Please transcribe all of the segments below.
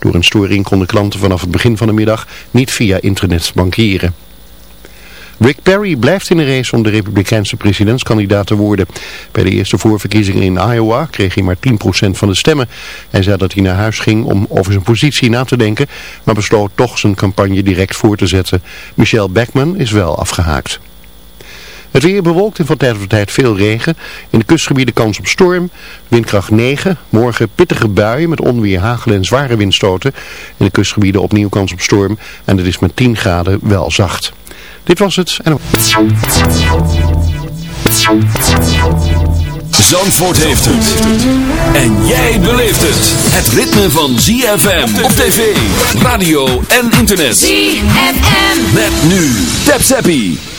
Door een storing konden klanten vanaf het begin van de middag niet via internet bankieren. Rick Perry blijft in de race om de republikeinse presidentskandidaat te worden. Bij de eerste voorverkiezingen in Iowa kreeg hij maar 10% van de stemmen. Hij zei dat hij naar huis ging om over zijn positie na te denken, maar besloot toch zijn campagne direct voor te zetten. Michelle Beckman is wel afgehaakt. Het weer bewolkt en van tijd tot tijd veel regen. In de kustgebieden kans op storm. Windkracht 9. Morgen pittige buien met onweer, hagel en zware windstoten. In de kustgebieden opnieuw kans op storm. En het is met 10 graden wel zacht. Dit was het. En... Zandvoort heeft het. En jij beleeft het. Het ritme van ZFM op tv, radio en internet. ZFM. Met nu. Tap Zappie.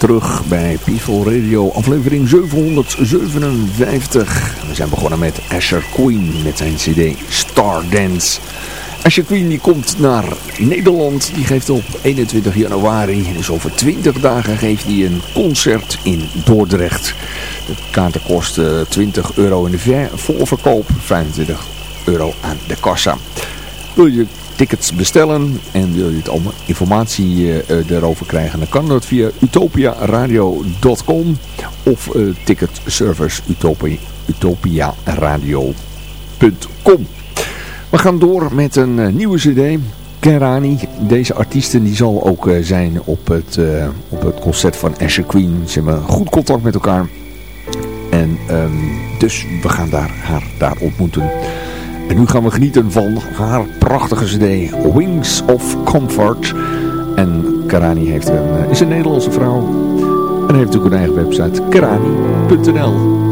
Terug bij Peaceful Radio, aflevering 757. We zijn begonnen met Asher Queen met zijn cd Stardance. Asher Queen die komt naar Nederland, die geeft op 21 januari, dus over 20 dagen geeft hij een concert in Dordrecht. De kaarten kosten 20 euro in de voorverkoop, 25 euro aan de kassa. Wil je tickets bestellen en wil je het allemaal informatie uh, erover krijgen, dan kan dat via utopiaradio.com of uh, ticketservice utopia, utopiaradio.com. We gaan door met een nieuwe cd. Kerani, deze artiesten die zal ook zijn op het, op het concert van Asher Queen. Ze hebben goed contact met elkaar. En um, dus we gaan daar, haar daar ontmoeten. En nu gaan we genieten van haar prachtige cd Wings of Comfort. En Karani heeft een, is een Nederlandse vrouw. En heeft ook een eigen website, karani.nl.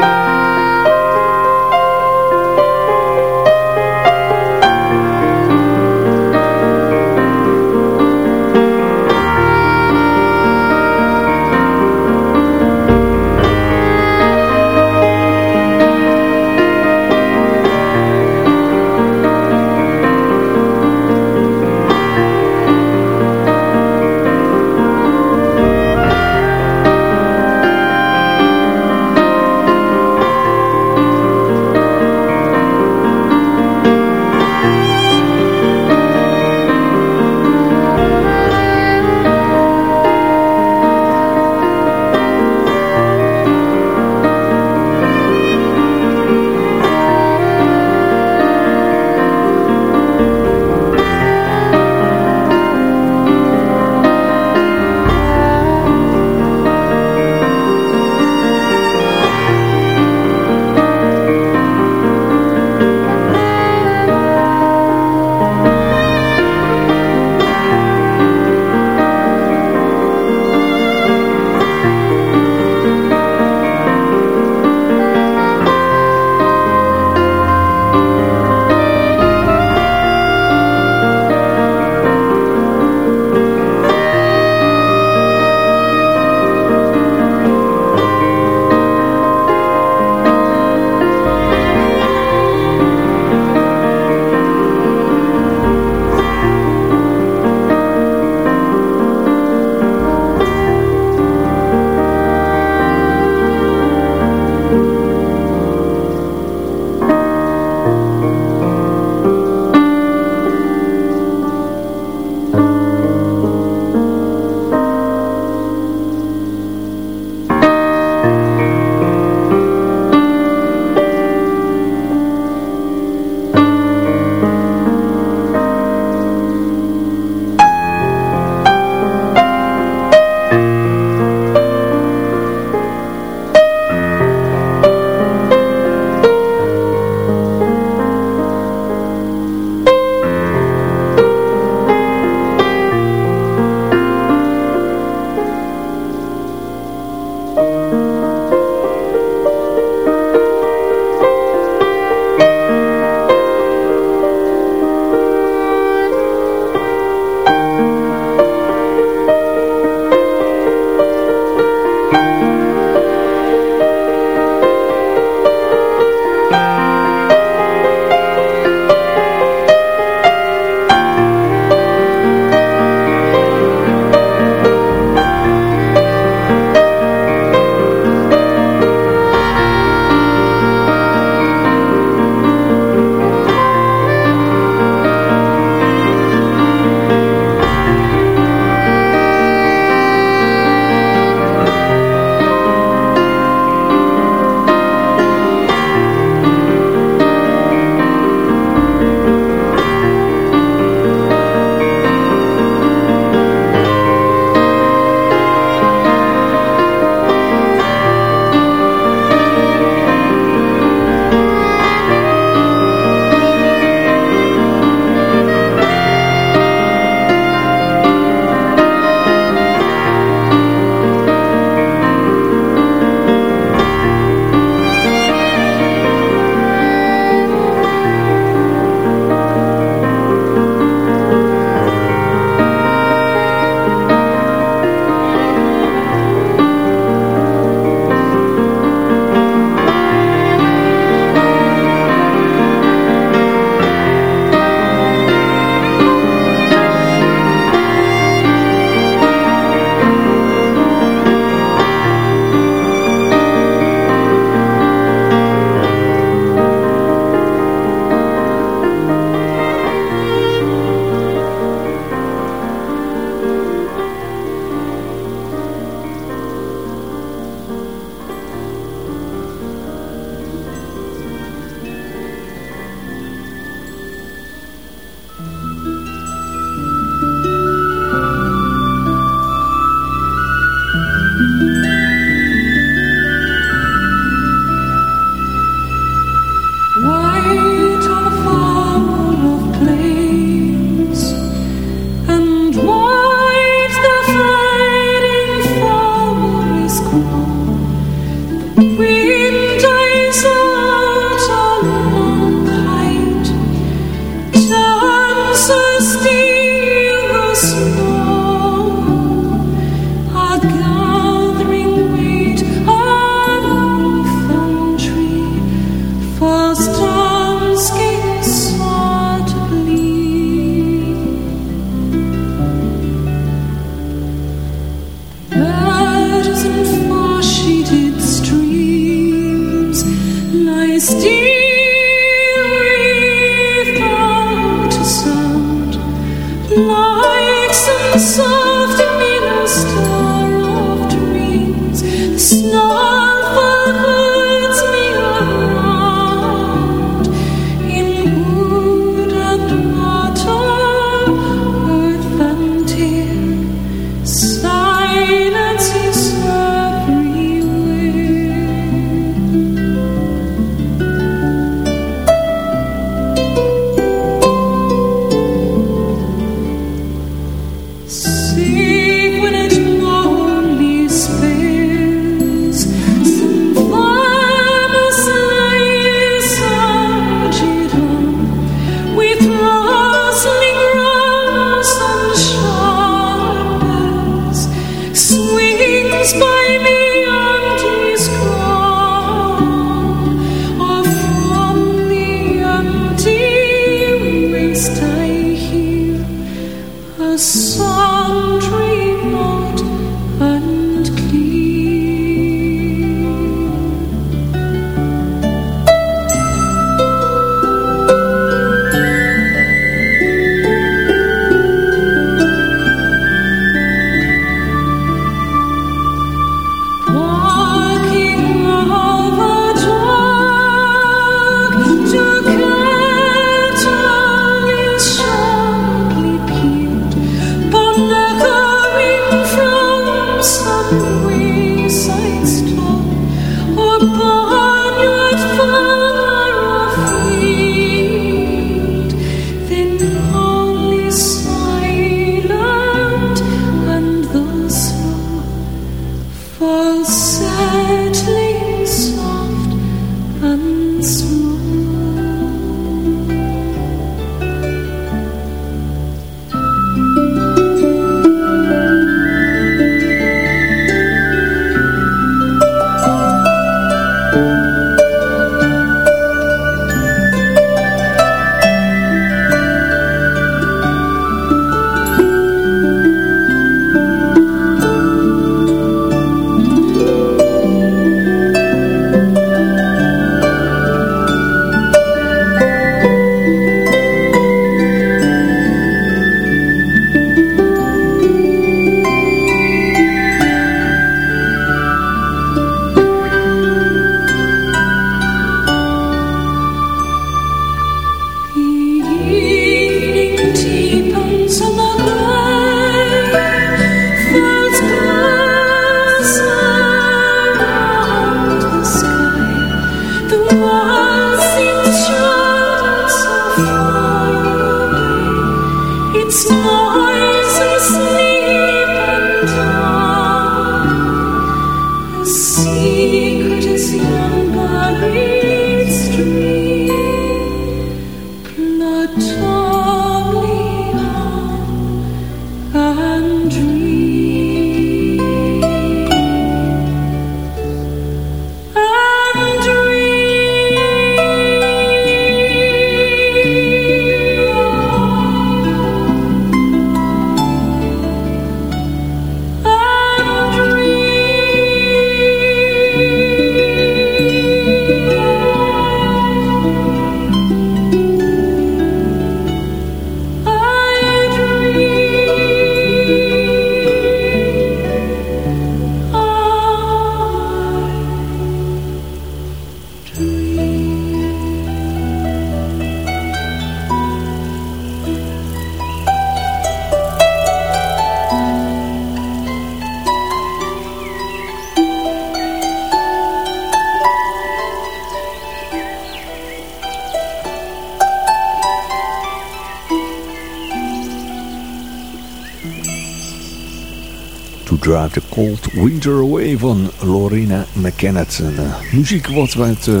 The Cold Winter Away van Lorena McKennet. Uh, muziek wat uit uh,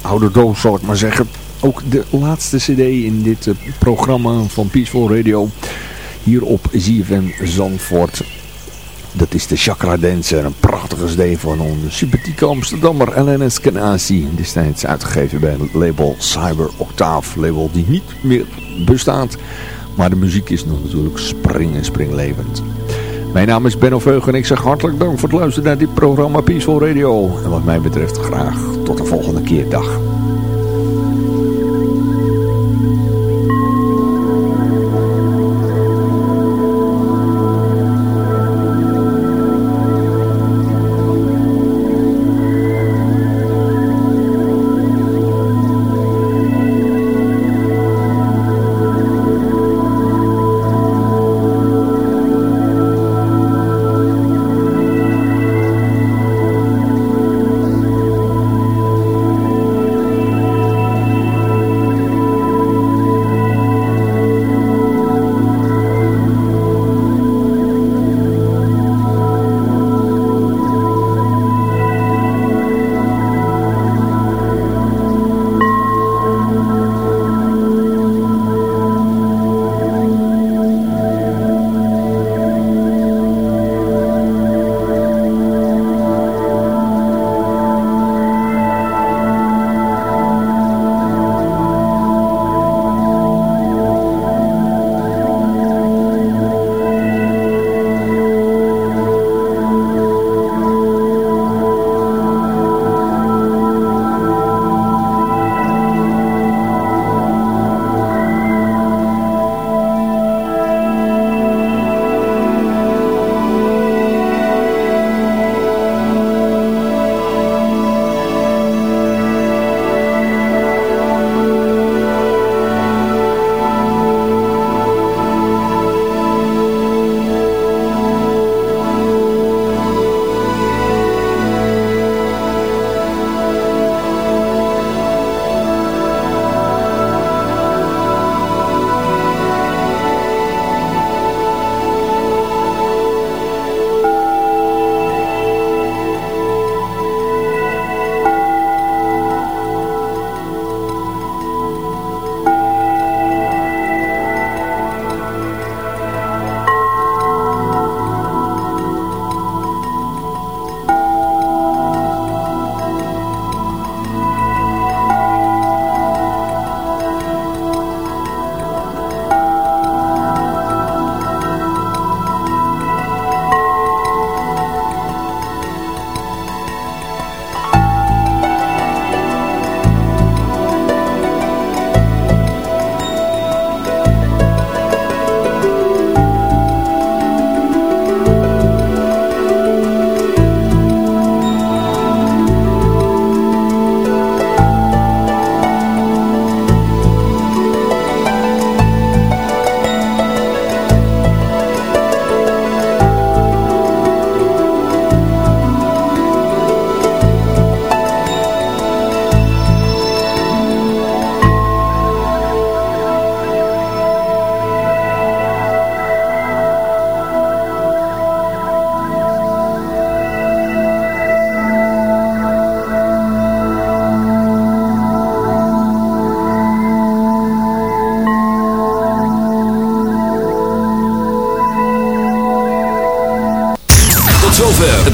oude doos zal ik maar zeggen. Ook de laatste cd in dit uh, programma van Peaceful Radio. Hier op ZFM Zandvoort. Dat is de Chakra Dancer. Een prachtige cd van onze sympathieke Amsterdammer LNS Canasi. Destijds uitgegeven bij het label Cyber Octave. Label die niet meer bestaat. Maar de muziek is nog natuurlijk spring en springlevend. Mijn naam is Benno Veug en ik zeg hartelijk dank voor het luisteren naar dit programma Peaceful Radio. En wat mij betreft graag tot de volgende keer. Dag.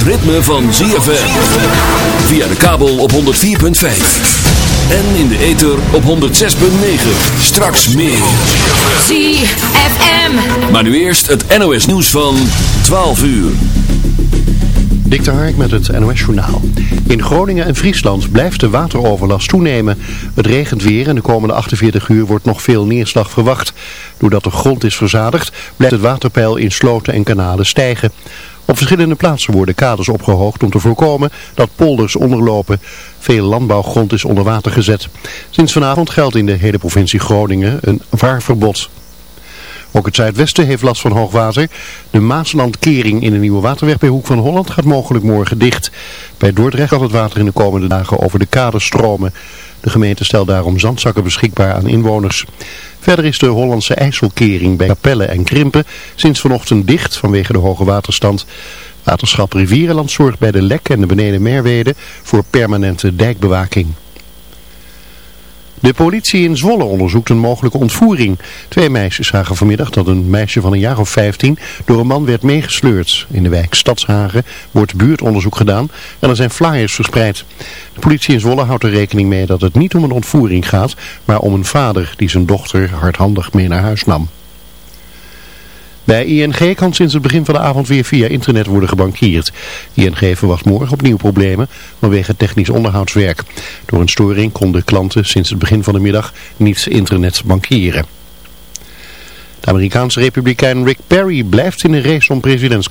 Ritme van ZFM. Via de kabel op 104.5. En in de ether op 106.9. Straks meer. ZFM. Maar nu eerst het NOS nieuws van 12 uur. Dik de Hark met het NOS journaal. In Groningen en Friesland blijft de wateroverlast toenemen. Het regent weer en de komende 48 uur wordt nog veel neerslag verwacht. Doordat de grond is verzadigd, blijft het waterpeil in sloten en kanalen stijgen. Op verschillende plaatsen worden kaders opgehoogd om te voorkomen dat polders onderlopen. Veel landbouwgrond is onder water gezet. Sinds vanavond geldt in de hele provincie Groningen een vaarverbod. Ook het zuidwesten heeft last van hoogwater. De Maaslandkering in de nieuwe waterweg bij Hoek van Holland gaat mogelijk morgen dicht. Bij Dordrecht gaat het water in de komende dagen over de kaders stromen. De gemeente stelt daarom zandzakken beschikbaar aan inwoners. Verder is de Hollandse IJsselkering bij Capelle en Krimpen sinds vanochtend dicht vanwege de hoge waterstand. Waterschap Rivierenland zorgt bij de Lek en de Beneden Merwede voor permanente dijkbewaking. De politie in Zwolle onderzoekt een mogelijke ontvoering. Twee meisjes zagen vanmiddag dat een meisje van een jaar of 15 door een man werd meegesleurd. In de wijk Stadshagen wordt buurtonderzoek gedaan en er zijn flyers verspreid. De politie in Zwolle houdt er rekening mee dat het niet om een ontvoering gaat, maar om een vader die zijn dochter hardhandig mee naar huis nam. Bij ING kan sinds het begin van de avond weer via internet worden gebankierd. ING verwacht morgen opnieuw problemen vanwege technisch onderhoudswerk. Door een storing konden klanten sinds het begin van de middag niet internet bankieren. De Amerikaanse republikein Rick Perry blijft in de race om presidentskandidaat.